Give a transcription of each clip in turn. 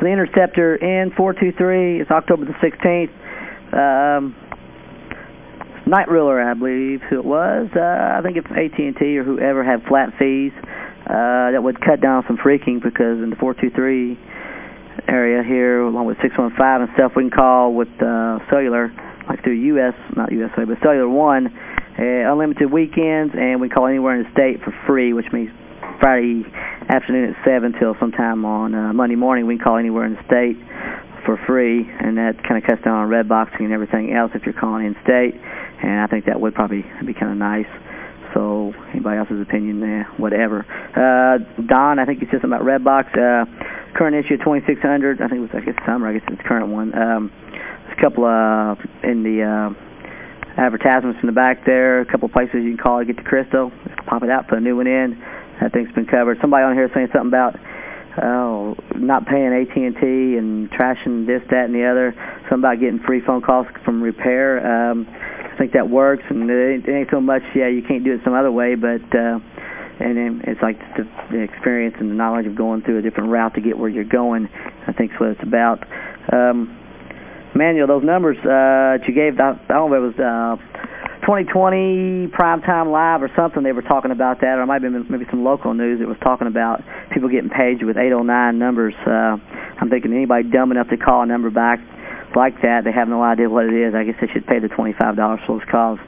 So the Interceptor N423, it's October the 16th. Um, Night Ruler, I believe who it was. Uh, I think it's AT&T or whoever had flat fees uh, that would cut down some phreaking because in the 423 area here, along with 615 and stuff, we can call with uh, cellular, like through US, not USA, but Cellular One, uh, unlimited weekends, and we call anywhere in the state for free, which means Friday afternoon at 7 till sometime on uh, Monday morning, we can call anywhere in the state for free, and that kind of cuts down on red boxing and everything else if you're calling in state, and I think that would probably be kind of nice. So anybody else's opinion, eh, whatever. Uh, Don, I think you said something about Redbox. Uh, current issue 2600, I think it was, I guess, summer, I guess it's the current one. Um, there's a couple uh, in the advertisements in the back there, a couple places you can call to get to Crystal. Just pop it out, put a new one in. That thing's been covered. Somebody on here saying something about oh, not paying AT&T and trashing this, that, and the other. Something about getting free phone calls from repair. Um, I think that works, and it ain't so much, yeah, you can't do it some other way, but uh, and it's like the, the experience and the knowledge of going through a different route to get where you're going, I think is what it's about. Um, Manuel, those numbers uh, that you gave, I don't know if it was uh, 2020 Primetime Live or something, they were talking about that, or it might have been maybe some local news that was talking about people getting paged with 809 numbers. Uh, I'm thinking anybody dumb enough to call a number back like that, they have no idea what it is. I guess they should pay the $25 for those calls.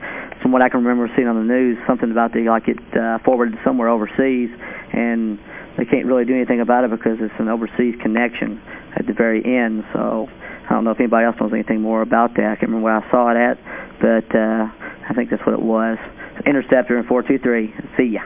From what I can remember seeing on the news, something about they like it uh, forwarded somewhere overseas, and they can't really do anything about it because it's an overseas connection at the very end. So I don't know if anybody else knows anything more about that. I can't remember where I saw it at, but uh, I think that's what it was. Interceptor in 423. See ya.